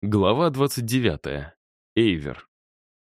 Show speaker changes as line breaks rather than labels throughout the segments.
Глава 29. Эйвер.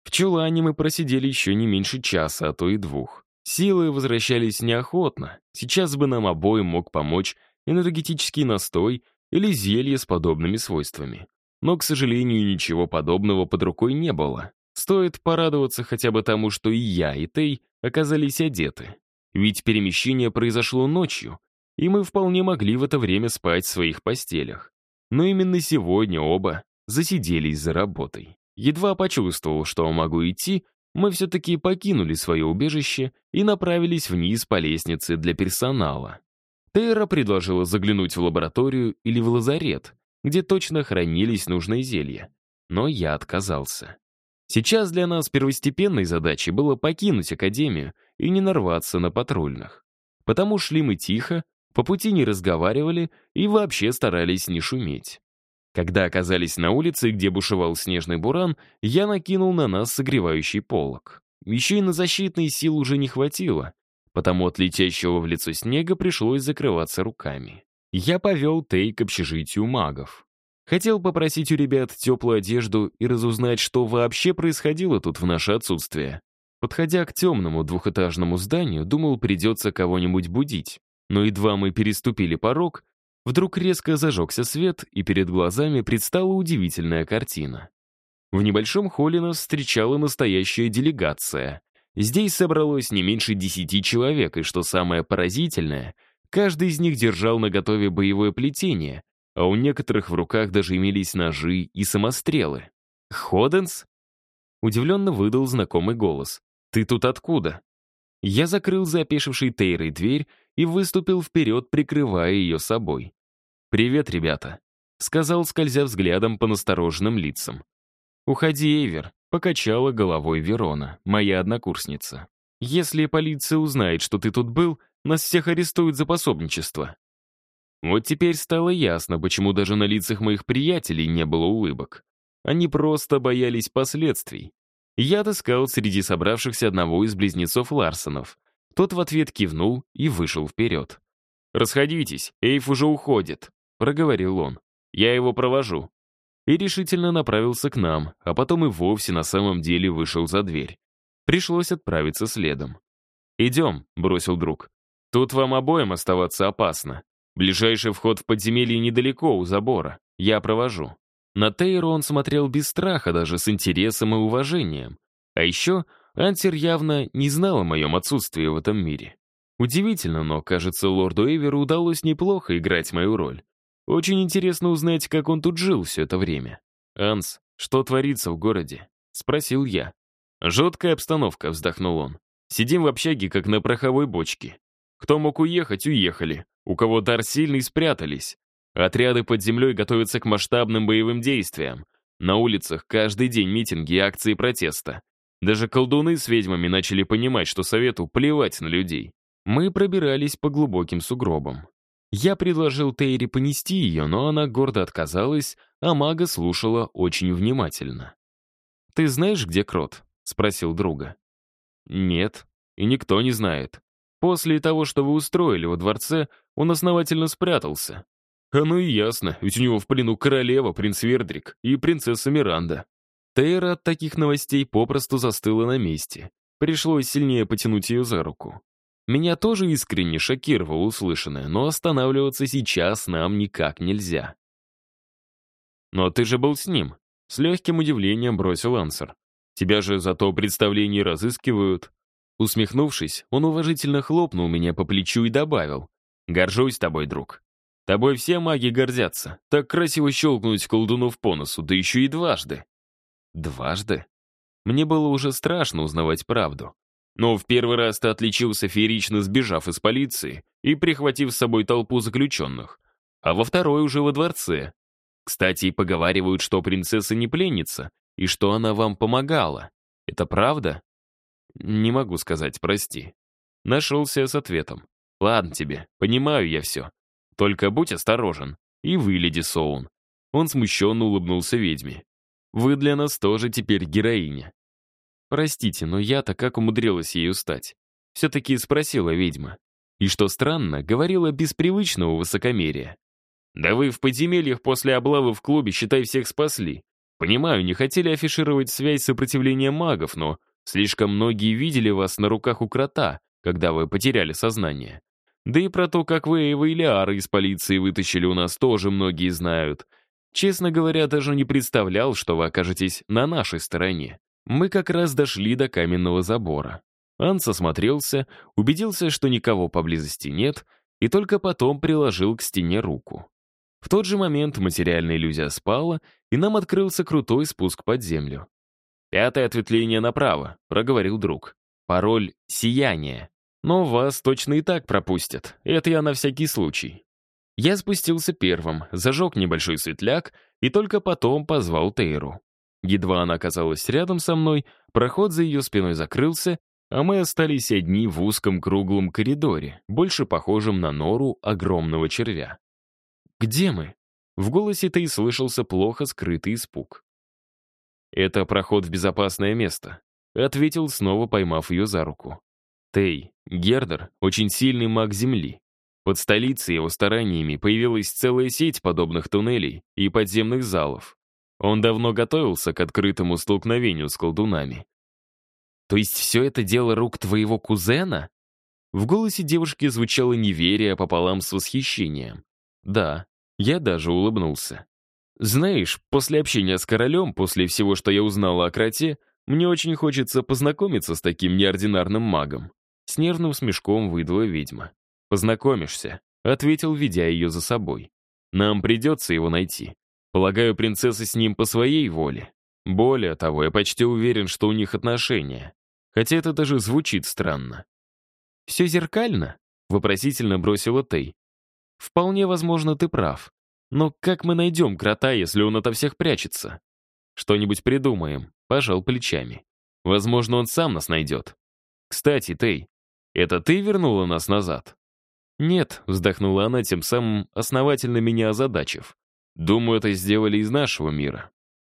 В Чулане мы просидели еще не меньше часа, а то и двух. Силы возвращались неохотно. Сейчас бы нам обоим мог помочь энергетический настой или зелье с подобными свойствами. Но, к сожалению, ничего подобного под рукой не было. Стоит порадоваться хотя бы тому, что и я, и Тей оказались одеты. Ведь перемещение произошло ночью, и мы вполне могли в это время спать в своих постелях. Но именно сегодня оба засиделись за работой. Едва почувствовал, что могу идти, мы все-таки покинули свое убежище и направились вниз по лестнице для персонала. Тейра предложила заглянуть в лабораторию или в лазарет, где точно хранились нужные зелья. Но я отказался. Сейчас для нас первостепенной задачей было покинуть Академию и не нарваться на патрульных. Потому шли мы тихо, по пути не разговаривали и вообще старались не шуметь. Когда оказались на улице, где бушевал снежный буран, я накинул на нас согревающий полог. Еще и на защитные сил уже не хватило, потому от летящего в лицо снега пришлось закрываться руками. Я повел Тей к общежитию магов. Хотел попросить у ребят теплую одежду и разузнать, что вообще происходило тут в наше отсутствие. Подходя к темному двухэтажному зданию, думал, придется кого-нибудь будить. Но едва мы переступили порог, Вдруг резко зажегся свет, и перед глазами предстала удивительная картина. В небольшом холле нас встречала настоящая делегация. Здесь собралось не меньше десяти человек, и что самое поразительное, каждый из них держал на готове боевое плетение, а у некоторых в руках даже имелись ножи и самострелы. «Ходенс?» Удивленно выдал знакомый голос. «Ты тут откуда?» Я закрыл запешившей Тейрой дверь и выступил вперед, прикрывая ее собой. «Привет, ребята», — сказал, скользя взглядом по настороженным лицам. «Уходи, Эйвер», — покачала головой Верона, моя однокурсница. «Если полиция узнает, что ты тут был, нас всех арестуют за пособничество». Вот теперь стало ясно, почему даже на лицах моих приятелей не было улыбок. Они просто боялись последствий. Я отыскал среди собравшихся одного из близнецов Ларсонов — тот в ответ кивнул и вышел вперед. «Расходитесь, Эйф уже уходит», — проговорил он. «Я его провожу». И решительно направился к нам, а потом и вовсе на самом деле вышел за дверь. Пришлось отправиться следом. «Идем», — бросил друг. «Тут вам обоим оставаться опасно. Ближайший вход в подземелье недалеко, у забора. Я провожу». На Тейру он смотрел без страха, даже с интересом и уважением. А еще Антер явно не знал о моем отсутствии в этом мире. Удивительно, но, кажется, лорду Эверу удалось неплохо играть мою роль. Очень интересно узнать, как он тут жил все это время. «Анс, что творится в городе?» — спросил я. «Жуткая обстановка», — вздохнул он. «Сидим в общаге, как на пороховой бочке. Кто мог уехать, уехали. У кого дар сильный, спрятались. Отряды под землей готовятся к масштабным боевым действиям. На улицах каждый день митинги и акции протеста. Даже колдуны с ведьмами начали понимать, что совету плевать на людей. Мы пробирались по глубоким сугробам. Я предложил Тейре понести ее, но она гордо отказалась, а мага слушала очень внимательно. «Ты знаешь, где Крот?» — спросил друга. «Нет, и никто не знает. После того, что вы устроили во дворце, он основательно спрятался. А ну и ясно, ведь у него в плену королева, принц Вердрик и принцесса Миранда. Тейра от таких новостей попросту застыла на месте. Пришлось сильнее потянуть ее за руку. Меня тоже искренне шокировало услышанное, но останавливаться сейчас нам никак нельзя. «Но ты же был с ним», — с легким удивлением бросил Ансер. «Тебя же за то представление разыскивают». Усмехнувшись, он уважительно хлопнул меня по плечу и добавил. «Горжусь тобой, друг. Тобой все маги гордятся. Так красиво щелкнуть колдунов по носу, да еще и дважды. Дважды? Мне было уже страшно узнавать правду. Но в первый раз ты отличился феерично сбежав из полиции и прихватив с собой толпу заключенных. А во второй уже во дворце. Кстати, поговаривают, что принцесса не пленница, и что она вам помогала. Это правда? Не могу сказать, прости. Нашелся с ответом. Ладно тебе, понимаю я все. Только будь осторожен. И вы, леди Соун. Он смущенно улыбнулся ведьме. Вы для нас тоже теперь героиня. Простите, но я-то как умудрилась ею стать? Все-таки спросила ведьма. И что странно, говорила без привычного высокомерия. Да вы в подземельях после облавы в клубе, считай, всех спасли. Понимаю, не хотели афишировать связь сопротивления магов, но слишком многие видели вас на руках у крота, когда вы потеряли сознание. Да и про то, как вы и Лиара из полиции вытащили у нас, тоже многие знают. Честно говоря, даже не представлял, что вы окажетесь на нашей стороне. Мы как раз дошли до каменного забора. Анс осмотрелся, убедился, что никого поблизости нет, и только потом приложил к стене руку. В тот же момент материальная иллюзия спала, и нам открылся крутой спуск под землю. «Пятое ответвление направо», — проговорил друг. «Пароль — сияние. Но вас точно и так пропустят. Это я на всякий случай». Я спустился первым, зажег небольшой светляк и только потом позвал Тейру. Едва она оказалась рядом со мной, проход за ее спиной закрылся, а мы остались одни в узком круглом коридоре, больше похожем на нору огромного червя. «Где мы?» В голосе Тей слышался плохо скрытый испуг. «Это проход в безопасное место», — ответил, снова поймав ее за руку. «Тей, Гердер — очень сильный маг Земли. Под столицей его стараниями появилась целая сеть подобных туннелей и подземных залов. Он давно готовился к открытому столкновению с колдунами. «То есть все это дело рук твоего кузена?» В голосе девушки звучало неверие пополам с восхищением. «Да, я даже улыбнулся. «Знаешь, после общения с королем, после всего, что я узнала о кроте, мне очень хочется познакомиться с таким неординарным магом». С нервным смешком выдала ведьма. «Познакомишься», — ответил, ведя ее за собой. «Нам придется его найти. Полагаю, принцесса с ним по своей воле. Более того, я почти уверен, что у них отношения. Хотя это даже звучит странно». «Все зеркально?» — вопросительно бросила Тей. Вполне возможно, ты прав. Но как мы найдем крота, если он ото всех прячется? Что-нибудь придумаем, пожал плечами. Возможно, он сам нас найдет. Кстати, Тей, это ты вернула нас назад? Нет, вздохнула она, тем самым основательно меня озадачив. Думаю, это сделали из нашего мира.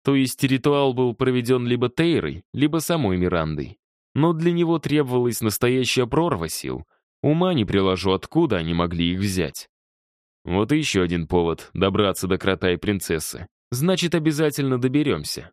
То есть ритуал был проведен либо Тейрой, либо самой Мирандой. Но для него требовалась настоящая прорва сил. Ума не приложу, откуда они могли их взять. Вот и еще один повод добраться до крота и принцессы. Значит, обязательно доберемся.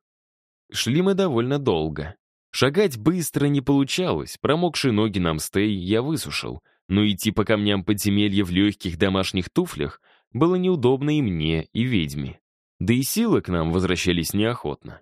Шли мы довольно долго. Шагать быстро не получалось, промокшие ноги нам стей я высушил, но идти по камням подземелья в легких домашних туфлях было неудобно и мне, и ведьме. Да и силы к нам возвращались неохотно.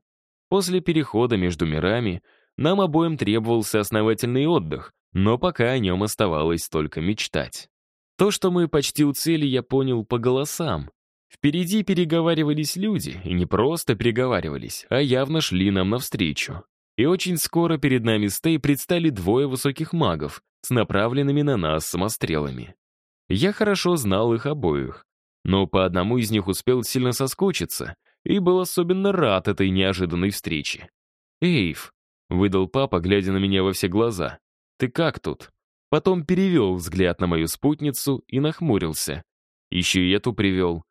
После перехода между мирами нам обоим требовался основательный отдых, но пока о нем оставалось только мечтать. То, что мы почти у цели, я понял по голосам. Впереди переговаривались люди, и не просто переговаривались, а явно шли нам навстречу. И очень скоро перед нами с Тей предстали двое высоких магов с направленными на нас самострелами. Я хорошо знал их обоих, но по одному из них успел сильно соскучиться и был особенно рад этой неожиданной встрече. «Эйв», — выдал папа, глядя на меня во все глаза, — «ты как тут?» Потом перевел взгляд на мою спутницу и нахмурился. Еще и эту привел.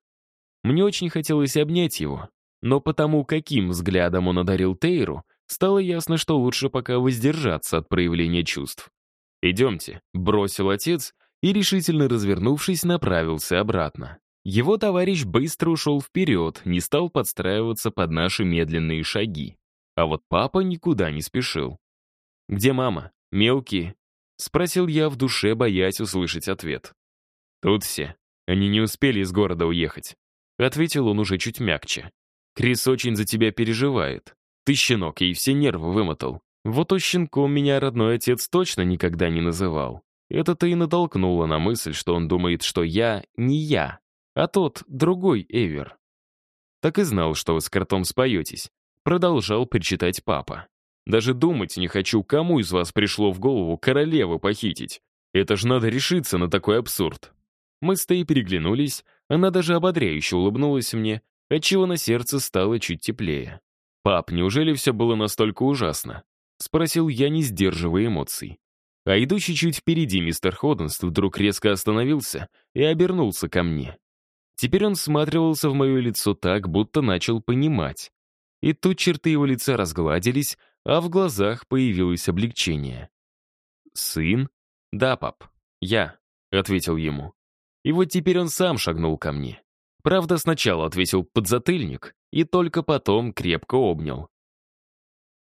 Мне очень хотелось обнять его, но потому, каким взглядом он одарил Тейру, стало ясно, что лучше пока воздержаться от проявления чувств. «Идемте», — бросил отец и, решительно развернувшись, направился обратно. Его товарищ быстро ушел вперед, не стал подстраиваться под наши медленные шаги. А вот папа никуда не спешил. «Где мама? Мелкие?» — спросил я в душе, боясь услышать ответ. «Тут все. Они не успели из города уехать», — ответил он уже чуть мягче. «Крис очень за тебя переживает. Ты щенок, ей все нервы вымотал. Вот у щенком меня родной отец точно никогда не называл. Это-то и натолкнуло на мысль, что он думает, что я не я, а тот другой Эвер. Так и знал, что вы с кротом споетесь. Продолжал причитать папа. Даже думать не хочу, кому из вас пришло в голову королеву похитить. Это же надо решиться на такой абсурд. Мы с Тей переглянулись, она даже ободряюще улыбнулась мне, отчего на сердце стало чуть теплее. «Пап, неужели все было настолько ужасно?» — спросил я, не сдерживая эмоций. А идущий чуть впереди мистер Ходденст вдруг резко остановился и обернулся ко мне. Теперь он всматривался в мое лицо так, будто начал понимать. И тут черты его лица разгладились, а в глазах появилось облегчение. «Сын?» «Да, пап, я», — ответил ему. И вот теперь он сам шагнул ко мне. Правда, сначала отвесил подзатыльник и только потом крепко обнял.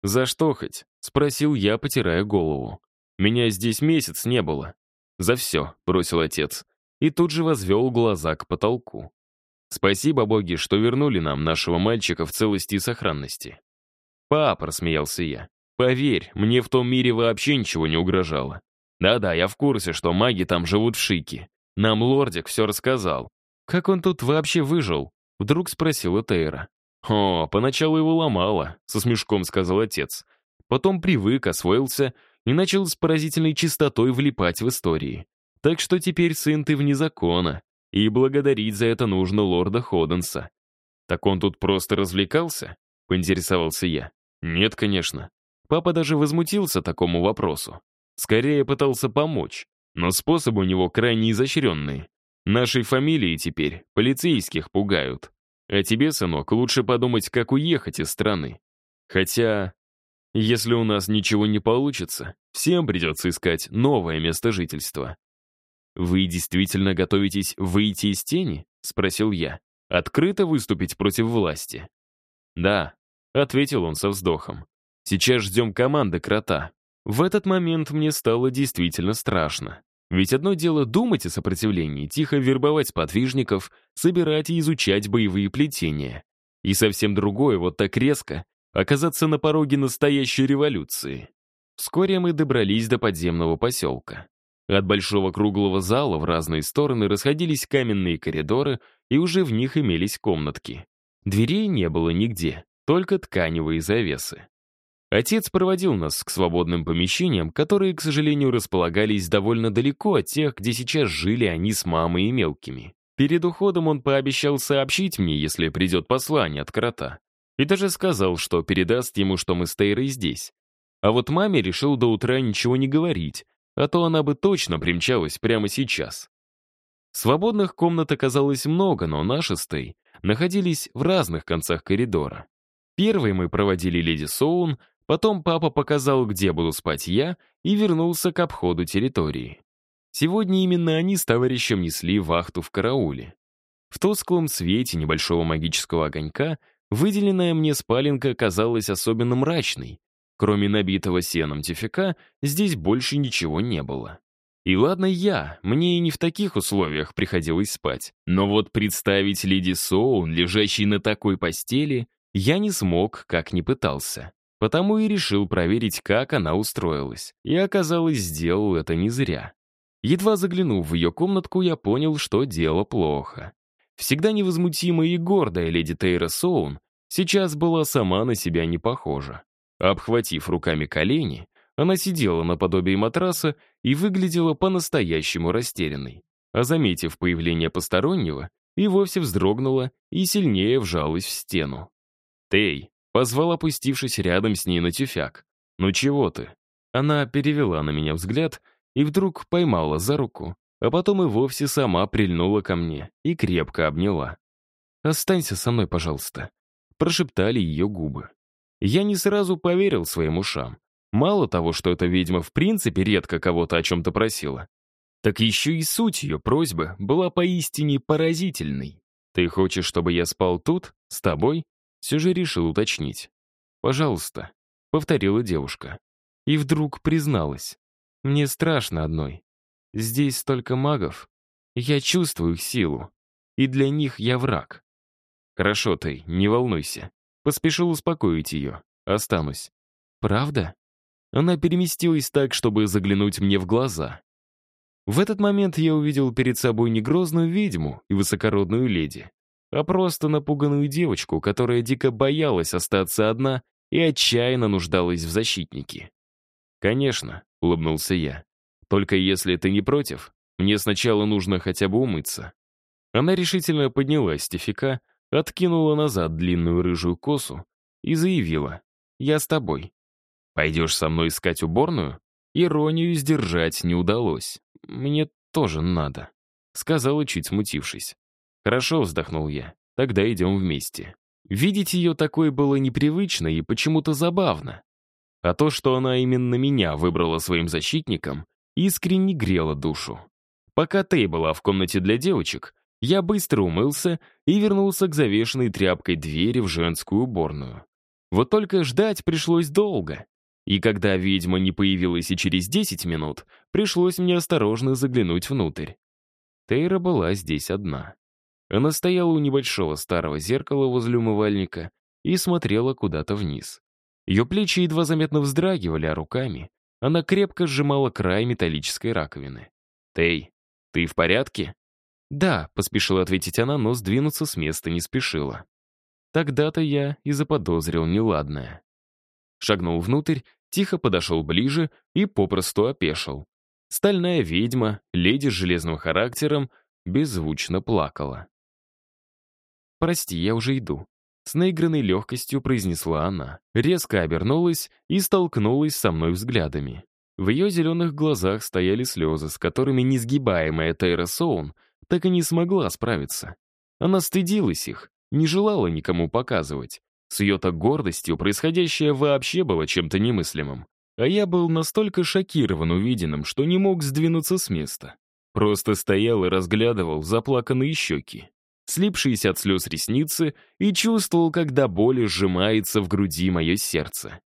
«За что хоть?» — спросил я, потирая голову. «Меня здесь месяц не было». «За все», — бросил отец, и тут же возвел глаза к потолку. «Спасибо, боги, что вернули нам нашего мальчика в целости и сохранности». «Пап», — рассмеялся я, — «поверь, мне в том мире вообще ничего не угрожало. Да-да, я в курсе, что маги там живут в шике. Нам лордик все рассказал. Как он тут вообще выжил?» — вдруг спросила Тейра. «О, поначалу его ломало», — со смешком сказал отец. Потом привык, освоился и начал с поразительной чистотой влипать в истории. Так что теперь сын ты вне закона, и благодарить за это нужно лорда Ходенса. Так он тут просто развлекался? Поинтересовался я. Нет, конечно. Папа даже возмутился такому вопросу. Скорее пытался помочь, но способы у него крайне изощренные. Нашей фамилии теперь полицейских пугают. А тебе, сынок, лучше подумать, как уехать из страны. Хотя, если у нас ничего не получится, всем придется искать новое место жительства. «Вы действительно готовитесь выйти из тени?» — спросил я. «Открыто выступить против власти?» «Да», — ответил он со вздохом. «Сейчас ждем команды крота». В этот момент мне стало действительно страшно. Ведь одно дело думать о сопротивлении, тихо вербовать подвижников, собирать и изучать боевые плетения. И совсем другое, вот так резко, оказаться на пороге настоящей революции. Вскоре мы добрались до подземного поселка. От большого круглого зала в разные стороны расходились каменные коридоры, и уже в них имелись комнатки. Дверей не было нигде, только тканевые завесы. Отец проводил нас к свободным помещениям, которые, к сожалению, располагались довольно далеко от тех, где сейчас жили они с мамой и мелкими. Перед уходом он пообещал сообщить мне, если придет послание от крота. И даже сказал, что передаст ему, что мы с Тейрой здесь. А вот маме решил до утра ничего не говорить, а то она бы точно примчалась прямо сейчас. Свободных комнат оказалось много, но наши с Тей находились в разных концах коридора. Первой мы проводили леди Соун, Потом папа показал, где буду спать я, и вернулся к обходу территории. Сегодня именно они с товарищем несли вахту в карауле. В тусклом свете небольшого магического огонька выделенная мне спаленка казалась особенно мрачной. Кроме набитого сеном тюфяка, здесь больше ничего не было. И ладно я, мне и не в таких условиях приходилось спать. Но вот представить леди Соун, лежащей на такой постели, я не смог, как ни пытался. Потому и решил проверить, как она устроилась. И оказалось, сделал это не зря. Едва заглянув в ее комнатку, я понял, что дело плохо. Всегда невозмутимая и гордая леди Тейра Соун сейчас была сама на себя не похожа. Обхватив руками колени, она сидела наподобие матраса и выглядела по-настоящему растерянной. А заметив появление постороннего, и вовсе вздрогнула и сильнее вжалась в стену. «Тей, Позвал, опустившись рядом с ней на тюфяк. «Ну чего ты?» Она перевела на меня взгляд и вдруг поймала за руку, а потом и вовсе сама прильнула ко мне и крепко обняла. «Останься со мной, пожалуйста», — прошептали ее губы. Я не сразу поверил своим ушам. Мало того, что эта ведьма в принципе редко кого-то о чем-то просила, так еще и суть ее просьбы была поистине поразительной. «Ты хочешь, чтобы я спал тут, с тобой?» Все же решил уточнить. «Пожалуйста», — повторила девушка. И вдруг призналась. «Мне страшно одной. Здесь столько магов. Я чувствую их силу. И для них я враг». «Хорошо ты, не волнуйся». Поспешил успокоить ее. «Останусь». «Правда?» Она переместилась так, чтобы заглянуть мне в глаза. В этот момент я увидел перед собой не грозную ведьму и высокородную леди, а просто напуганную девочку, которая дико боялась остаться одна и отчаянно нуждалась в защитнике. «Конечно», — улыбнулся я. «Только если ты не против, мне сначала нужно хотя бы умыться». Она решительно поднялась с откинула назад длинную рыжую косу и заявила «Я с тобой». «Пойдешь со мной искать уборную?» Иронию сдержать не удалось. «Мне тоже надо», — сказала, чуть смутившись. «Хорошо», — вздохнул я. «Тогда идем вместе». Видеть ее такой было непривычно и почему-то забавно. А то, что она именно меня выбрала своим защитником, искренне грело душу. Пока Тей была в комнате для девочек, Я быстро умылся и вернулся к завешенной тряпкой двери в женскую уборную. Вот только ждать пришлось долго. И когда ведьма не появилась и через 10 минут, пришлось мне осторожно заглянуть внутрь. Тейра была здесь одна. Она стояла у небольшого старого зеркала возле умывальника и смотрела куда-то вниз. Ее плечи едва заметно вздрагивали, а руками она крепко сжимала край металлической раковины. «Тей, ты в порядке?» «Да», — поспешила ответить она, но сдвинуться с места не спешила. Тогда-то я и заподозрил неладное. Шагнул внутрь, тихо подошел ближе и попросту опешил. Стальная ведьма, леди с железным характером, беззвучно плакала. «Прости, я уже иду», — с наигранной легкостью произнесла она. Резко обернулась и столкнулась со мной взглядами. В ее зеленых глазах стояли слезы, с которыми несгибаемая Тайра Соун так и не смогла справиться. Она стыдилась их, не желала никому показывать. С ее-то гордостью происходящее вообще было чем-то немыслимым. А я был настолько шокирован увиденным, что не мог сдвинуться с места. Просто стоял и разглядывал заплаканные щеки слипшиеся от слез ресницы, и чувствовал, как до боли сжимается в груди мое сердце.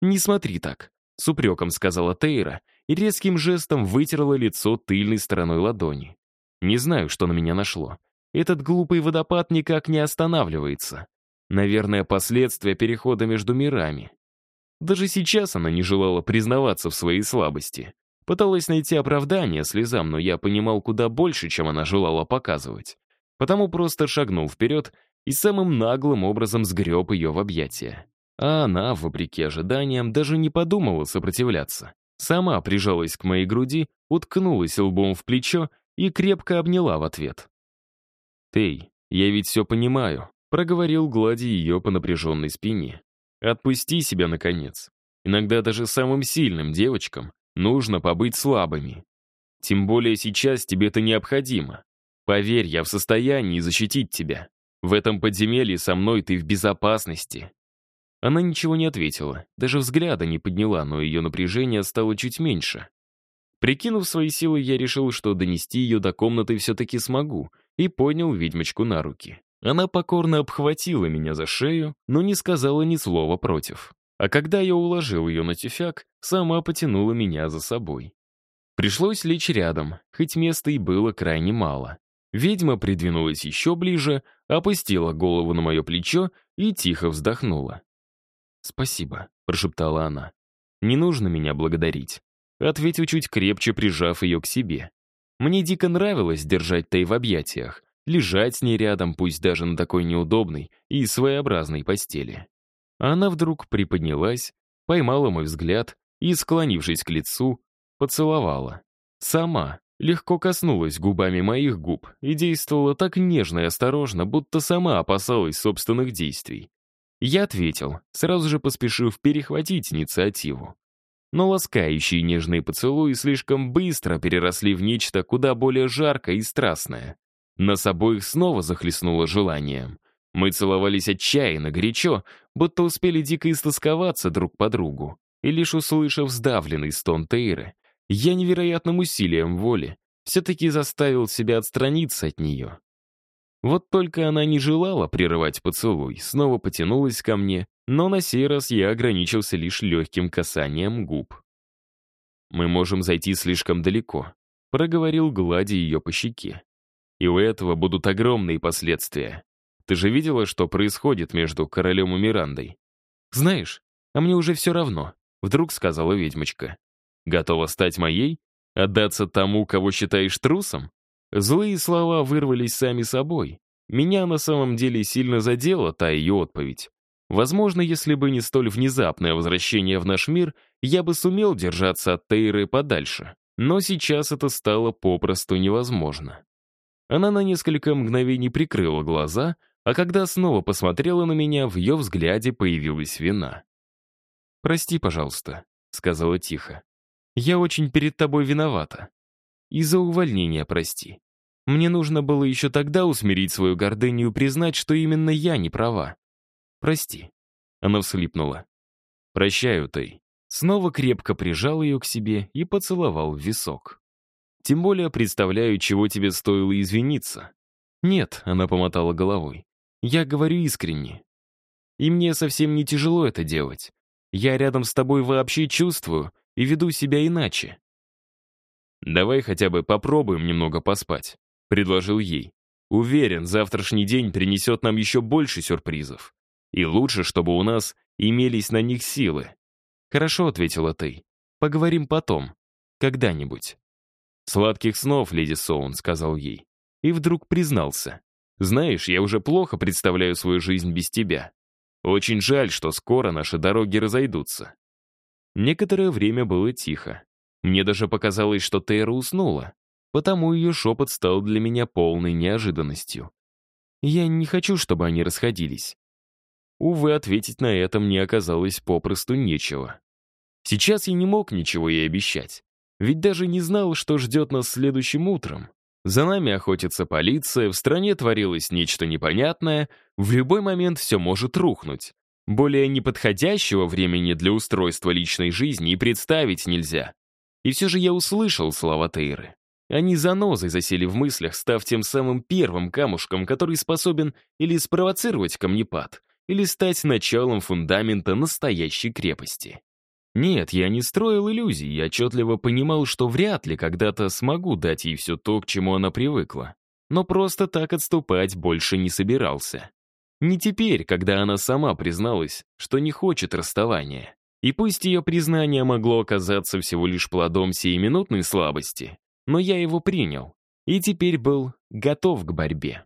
«Не смотри так», — с упреком сказала Тейра и резким жестом вытерла лицо тыльной стороной ладони. «Не знаю, что на меня нашло. Этот глупый водопад никак не останавливается. Наверное, последствия перехода между мирами». Даже сейчас она не желала признаваться в своей слабости. Пыталась найти оправдание слезам, но я понимал куда больше, чем она желала показывать потому просто шагнул вперед и самым наглым образом сгреб ее в объятия. А она, вопреки ожиданиям, даже не подумала сопротивляться. Сама прижалась к моей груди, уткнулась лбом в плечо и крепко обняла в ответ. «Тей, я ведь все понимаю», — проговорил, гладя ее по напряженной спине. «Отпусти себя, наконец. Иногда даже самым сильным девочкам нужно побыть слабыми. Тем более сейчас тебе это необходимо. Поверь, я в состоянии защитить тебя. В этом подземелье со мной ты в безопасности». Она ничего не ответила, даже взгляда не подняла, но ее напряжение стало чуть меньше. Прикинув свои силы, я решил, что донести ее до комнаты все-таки смогу, и поднял ведьмочку на руки. Она покорно обхватила меня за шею, но не сказала ни слова против. А когда я уложил ее на тюфяк, сама потянула меня за собой. Пришлось лечь рядом, хоть места и было крайне мало. Ведьма придвинулась еще ближе, опустила голову на мое плечо и тихо вздохнула. «Спасибо», — прошептала она. «Не нужно меня благодарить», — ответил чуть крепче, прижав ее к себе. Мне дико нравилось держать Тай в объятиях, лежать с ней рядом, пусть даже на такой неудобной и своеобразной постели. Она вдруг приподнялась, поймала мой взгляд и, склонившись к лицу, поцеловала. Сама, легко коснулась губами моих губ и действовала так нежно и осторожно, будто сама опасалась собственных действий. Я ответил, сразу же поспешив перехватить инициативу. Но ласкающие нежные поцелуи слишком быстро переросли в нечто куда более жаркое и страстное. Нас обоих снова захлестнуло желанием. Мы целовались отчаянно, горячо, будто успели дико истосковаться друг по другу. И лишь услышав сдавленный стон Тейры, я невероятным усилием воли все-таки заставил себя отстраниться от нее. Вот только она не желала прерывать поцелуй, снова потянулась ко мне, но на сей раз я ограничился лишь легким касанием губ. «Мы можем зайти слишком далеко», — проговорил, гладя ее по щеке. «И у этого будут огромные последствия. Ты же видела, что происходит между королем и Мирандой?» «Знаешь, а мне уже все равно», — вдруг сказала ведьмочка. Готова стать моей? Отдаться тому, кого считаешь трусом? Злые слова вырвались сами собой. Меня на самом деле сильно задела та ее отповедь. Возможно, если бы не столь внезапное возвращение в наш мир, я бы сумел держаться от Тейры подальше. Но сейчас это стало попросту невозможно. Она на несколько мгновений прикрыла глаза, а когда снова посмотрела на меня, в ее взгляде появилась вина. «Прости, пожалуйста», — сказала тихо. Я очень перед тобой виновата. И за увольнение прости. Мне нужно было еще тогда усмирить свою гордыню и признать, что именно я не права. Прости. Она всхлипнула. Прощаю, Тэй. Снова крепко прижал ее к себе и поцеловал в висок. Тем более представляю, чего тебе стоило извиниться. «Нет», — она помотала головой. «Я говорю искренне. И мне совсем не тяжело это делать. Я рядом с тобой вообще чувствую и веду себя иначе». «Давай хотя бы попробуем немного поспать», — предложил ей. «Уверен, завтрашний день принесет нам еще больше сюрпризов. И лучше, чтобы у нас имелись на них силы». «Хорошо», — ответила ты. «Поговорим потом. Когда-нибудь». «Сладких снов, леди Соун», — сказал ей. И вдруг признался. «Знаешь, я уже плохо представляю свою жизнь без тебя. Очень жаль, что скоро наши дороги разойдутся». Некоторое время было тихо. Мне даже показалось, что Тейра уснула, потому ее шепот стал для меня полной неожиданностью. «Я не хочу, чтобы они расходились». Увы, ответить на это мне оказалось попросту нечего. Сейчас я не мог ничего ей обещать, ведь даже не знал, что ждет нас следующим утром. За нами охотится полиция, в стране творилось нечто непонятное, в любой момент все может рухнуть. Более неподходящего времени для устройства личной жизни и представить нельзя. И все же я услышал слова Тейры. Они занозой засели в мыслях, став тем самым первым камушком, который способен или спровоцировать камнепад, или стать началом фундамента настоящей крепости. Нет, я не строил иллюзий, я отчетливо понимал, что вряд ли когда-то смогу дать ей все то, к чему она привыкла. Но просто так отступать больше не собирался. Не теперь, когда она сама призналась, что не хочет расставания. И пусть ее признание могло оказаться всего лишь плодом сиюминутной слабости, но я его принял и теперь был готов к борьбе.